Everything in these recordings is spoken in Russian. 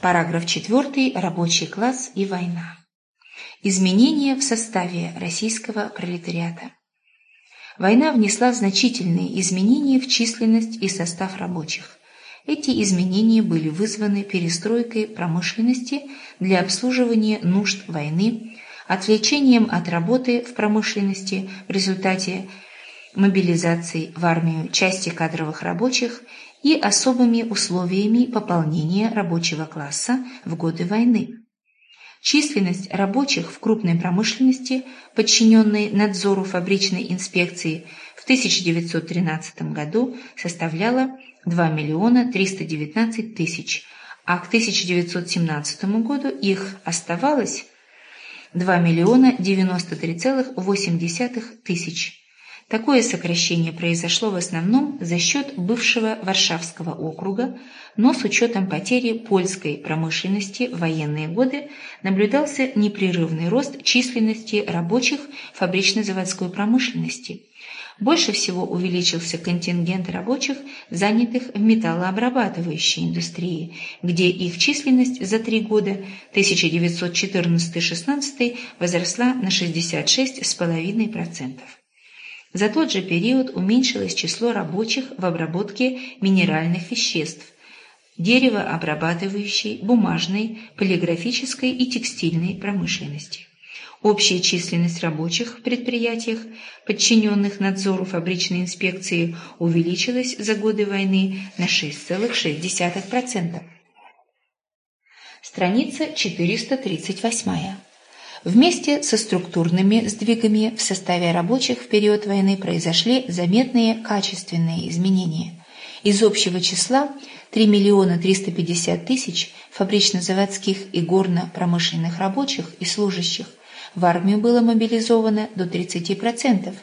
Параграф 4. Рабочий класс и война. Изменения в составе российского пролетариата. Война внесла значительные изменения в численность и состав рабочих. Эти изменения были вызваны перестройкой промышленности для обслуживания нужд войны, отвлечением от работы в промышленности в результате мобилизации в армию части кадровых рабочих и особыми условиями пополнения рабочего класса в годы войны. Численность рабочих в крупной промышленности, подчиненной надзору фабричной инспекции, в 1913 году составляла 2 миллиона 319 тысяч, а к 1917 году их оставалось 2 миллиона 93,8 тысяч. Такое сокращение произошло в основном за счет бывшего Варшавского округа, но с учетом потери польской промышленности в военные годы наблюдался непрерывный рост численности рабочих фабрично-заводской промышленности. Больше всего увеличился контингент рабочих, занятых в металлообрабатывающей индустрии, где их численность за три года 1914-16 возросла на 66,5%. За тот же период уменьшилось число рабочих в обработке минеральных веществ, деревообрабатывающей, бумажной, полиграфической и текстильной промышленности. Общая численность рабочих в предприятиях, подчиненных надзору фабричной инспекции, увеличилась за годы войны на 6,6%. Страница 438. Вместе со структурными сдвигами в составе рабочих в период войны произошли заметные качественные изменения. Из общего числа 3 миллиона 350 тысяч фабрично-заводских и горно-промышленных рабочих и служащих в армию было мобилизовано до 30%.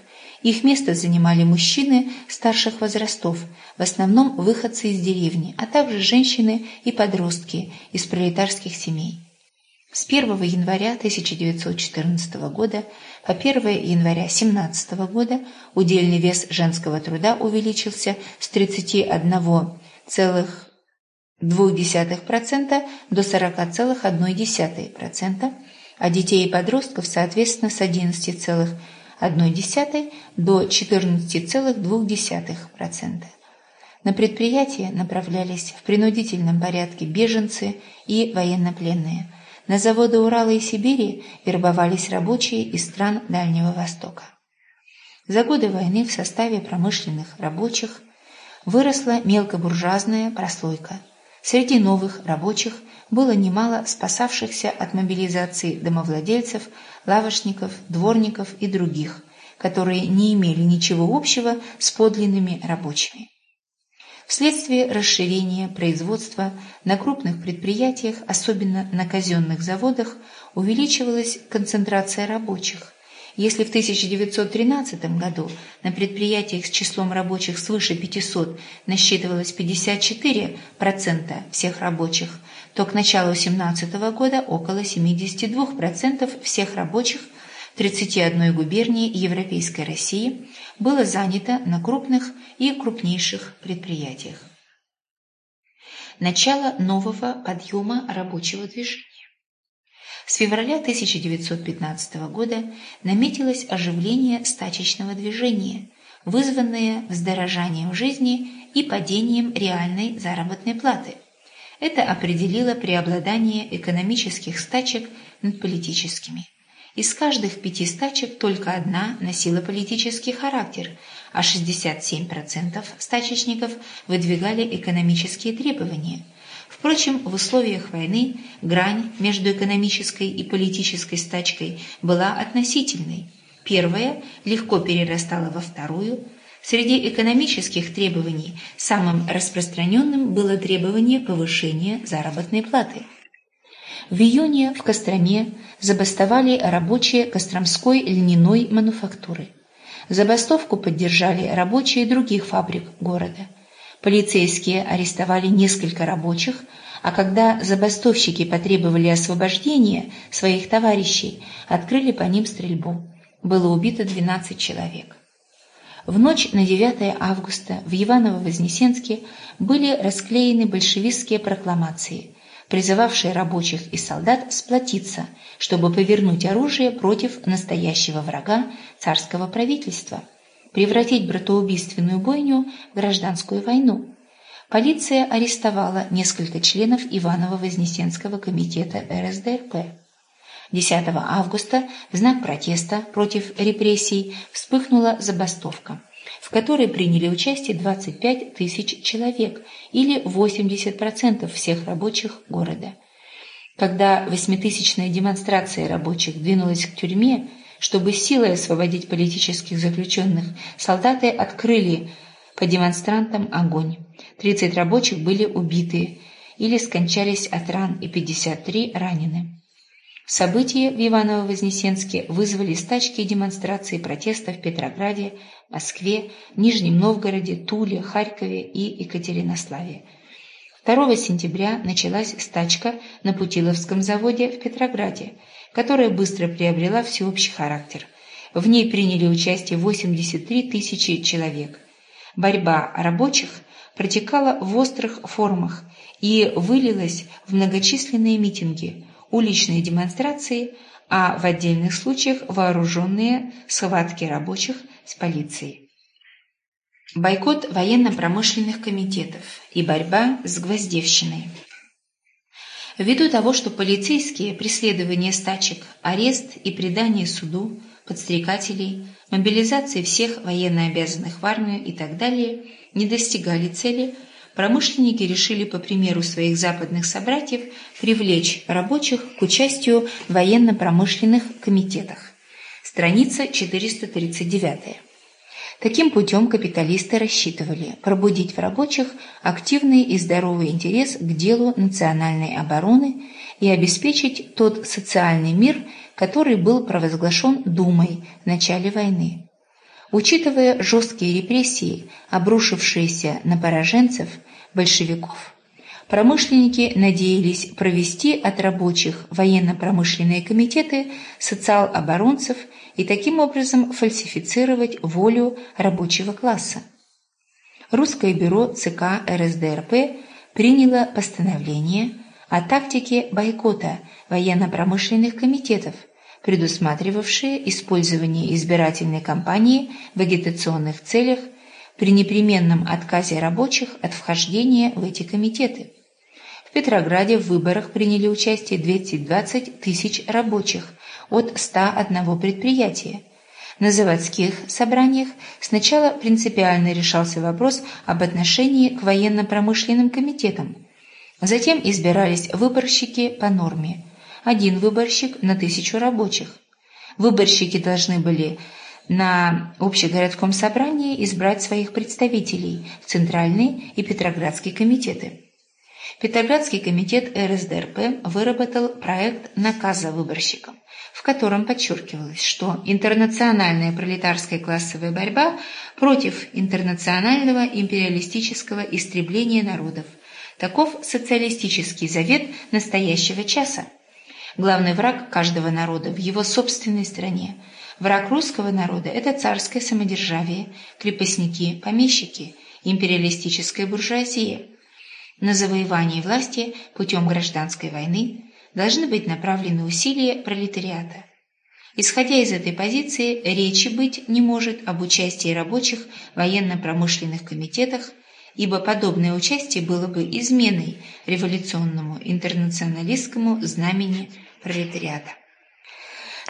Их место занимали мужчины старших возрастов, в основном выходцы из деревни, а также женщины и подростки из пролетарских семей. С 1 января 1914 года по 1 января 1917 года удельный вес женского труда увеличился с 31,2% до 40,1%, а детей и подростков, соответственно, с 11,1% до 14,2%. На предприятия направлялись в принудительном порядке беженцы и военнопленные – на заводы Урала и Сибири вербовались рабочие из стран Дальнего Востока. За годы войны в составе промышленных рабочих выросла мелкобуржуазная прослойка. Среди новых рабочих было немало спасавшихся от мобилизации домовладельцев, лавочников, дворников и других, которые не имели ничего общего с подлинными рабочими. Вследствие расширения производства на крупных предприятиях, особенно на казенных заводах, увеличивалась концентрация рабочих. Если в 1913 году на предприятиях с числом рабочих свыше 500 насчитывалось 54% всех рабочих, то к началу 1917 года около 72% всех рабочих – 31 губернии Европейской России было занято на крупных и крупнейших предприятиях. Начало нового подъема рабочего движения. С февраля 1915 года наметилось оживление стачечного движения, вызванное вздорожанием жизни и падением реальной заработной платы. Это определило преобладание экономических стачек над политическими. Из каждых пяти стачек только одна носила политический характер, а 67% стачечников выдвигали экономические требования. Впрочем, в условиях войны грань между экономической и политической стачкой была относительной. Первая легко перерастала во вторую. Среди экономических требований самым распространенным было требование повышения заработной платы – в июне в Костроме забастовали рабочие Костромской льняной мануфактуры. Забастовку поддержали рабочие других фабрик города. Полицейские арестовали несколько рабочих, а когда забастовщики потребовали освобождения своих товарищей, открыли по ним стрельбу. Было убито 12 человек. В ночь на 9 августа в Иваново-Вознесенске были расклеены большевистские прокламации – призывавшие рабочих и солдат сплотиться, чтобы повернуть оружие против настоящего врага царского правительства, превратить братоубийственную бойню в гражданскую войну. Полиция арестовала несколько членов Иваново-Вознесенского комитета РСДРП. 10 августа в знак протеста против репрессий вспыхнула забастовка в которой приняли участие 25 тысяч человек или 80% всех рабочих города. Когда восьмитысячная демонстрация рабочих двинулась к тюрьме, чтобы силой освободить политических заключенных, солдаты открыли по демонстрантам огонь. 30 рабочих были убиты или скончались от ран и 53 ранены. События в Иваново-Вознесенске вызвали стачки и демонстрации протеста в Петрограде, Москве, Нижнем Новгороде, Туле, Харькове и Екатеринославе. 2 сентября началась стачка на Путиловском заводе в Петрограде, которая быстро приобрела всеобщий характер. В ней приняли участие 83 тысячи человек. Борьба рабочих протекала в острых формах и вылилась в многочисленные митинги – уличные демонстрации, а в отдельных случаях вооруженные схватки рабочих с полицией. Бойкот военно-промышленных комитетов и борьба с гвоздевщиной. Ввиду того, что полицейские преследования стачек, арест и предание суду, подстрекателей, мобилизация всех военнообязанных в армию и так далее не достигали цели – промышленники решили, по примеру своих западных собратьев, привлечь рабочих к участию в военно-промышленных комитетах. Страница 439. Таким путем капиталисты рассчитывали пробудить в рабочих активный и здоровый интерес к делу национальной обороны и обеспечить тот социальный мир, который был провозглашен Думой в начале войны. Учитывая жесткие репрессии, обрушившиеся на пораженцев, большевиков, промышленники надеялись провести от рабочих военно-промышленные комитеты социал-оборонцев и таким образом фальсифицировать волю рабочего класса. Русское бюро ЦК РСДРП приняло постановление о тактике бойкота военно-промышленных комитетов – предусматривавшие использование избирательной кампании в агитационных целях при непременном отказе рабочих от вхождения в эти комитеты. В Петрограде в выборах приняли участие 220 тысяч рабочих от 101 предприятия. На заводских собраниях сначала принципиально решался вопрос об отношении к военно-промышленным комитетам. Затем избирались выборщики по норме – один выборщик на тысячу рабочих. Выборщики должны были на общегородском собрании избрать своих представителей в Центральный и Петроградский комитеты. Петроградский комитет РСДРП выработал проект наказа выборщикам, в котором подчеркивалось, что интернациональная пролетарская классовая борьба против интернационального империалистического истребления народов. Таков социалистический завет настоящего часа. Главный враг каждого народа в его собственной стране. Враг русского народа – это царское самодержавие, крепостники, помещики, империалистическая буржуазия. На завоевание власти путем гражданской войны должны быть направлены усилия пролетариата. Исходя из этой позиции, речи быть не может об участии рабочих в военно-промышленных комитетах, ибо подобное участие было бы изменой революционному интернационалистскому знамени пролетариата.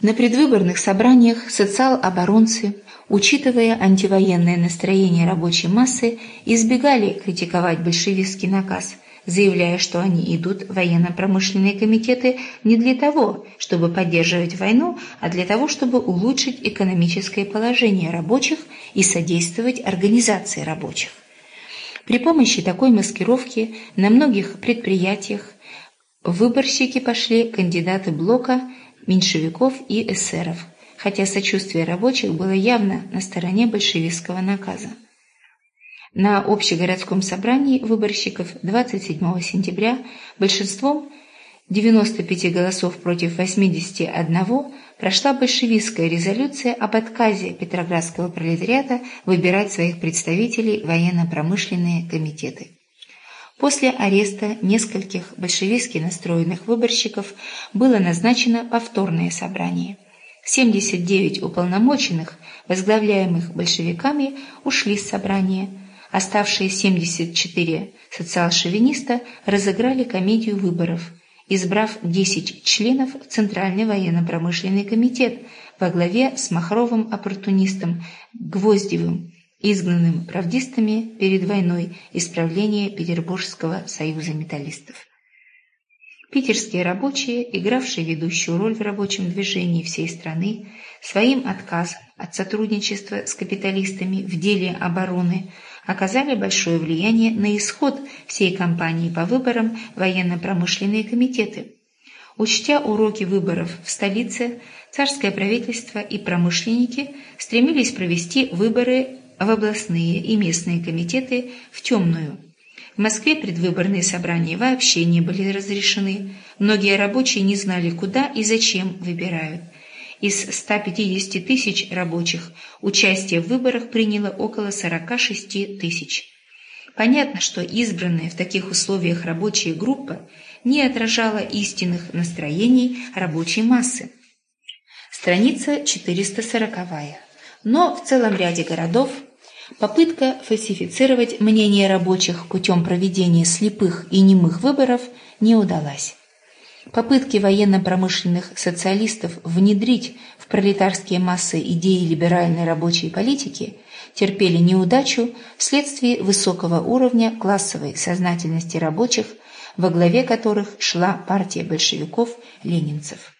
На предвыборных собраниях социал-оборонцы, учитывая антивоенное настроение рабочей массы, избегали критиковать большевистский наказ, заявляя, что они идут в военно-промышленные комитеты не для того, чтобы поддерживать войну, а для того, чтобы улучшить экономическое положение рабочих и содействовать организации рабочих. При помощи такой маскировки на многих предприятиях выборщики пошли кандидаты блока, меньшевиков и эсеров, хотя сочувствие рабочих было явно на стороне большевистского наказа. На общегородском собрании выборщиков 27 сентября большинством 95 голосов против 81 прошла большевистская резолюция об отказе Петроградского пролетариата выбирать своих представителей военно-промышленные комитеты. После ареста нескольких большевистски настроенных выборщиков было назначено повторное собрание. 79 уполномоченных, возглавляемых большевиками, ушли с собрания. Оставшие 74 социал-шовиниста разыграли комедию выборов, избрав 10 членов Центральный военно-промышленный комитет во главе с махровым оппортунистом Гвоздевым, изгнанным правдистами перед войной исправления Петербургского союза металлистов. Питерские рабочие, игравшие ведущую роль в рабочем движении всей страны, своим отказом от сотрудничества с капиталистами в деле обороны оказали большое влияние на исход всей кампании по выборам военно-промышленные комитеты. Учтя уроки выборов в столице, царское правительство и промышленники стремились провести выборы в областные и местные комитеты в темную. В Москве предвыборные собрания вообще не были разрешены. Многие рабочие не знали, куда и зачем выбирают. Из 150 тысяч рабочих участие в выборах приняло около 46 тысяч. Понятно, что избранная в таких условиях рабочая группа не отражала истинных настроений рабочей массы. Страница 440. Но в целом ряде городов Попытка фальсифицировать мнение рабочих путем проведения слепых и немых выборов не удалась. Попытки военно-промышленных социалистов внедрить в пролетарские массы идеи либеральной рабочей политики терпели неудачу вследствие высокого уровня классовой сознательности рабочих, во главе которых шла партия большевиков-ленинцев.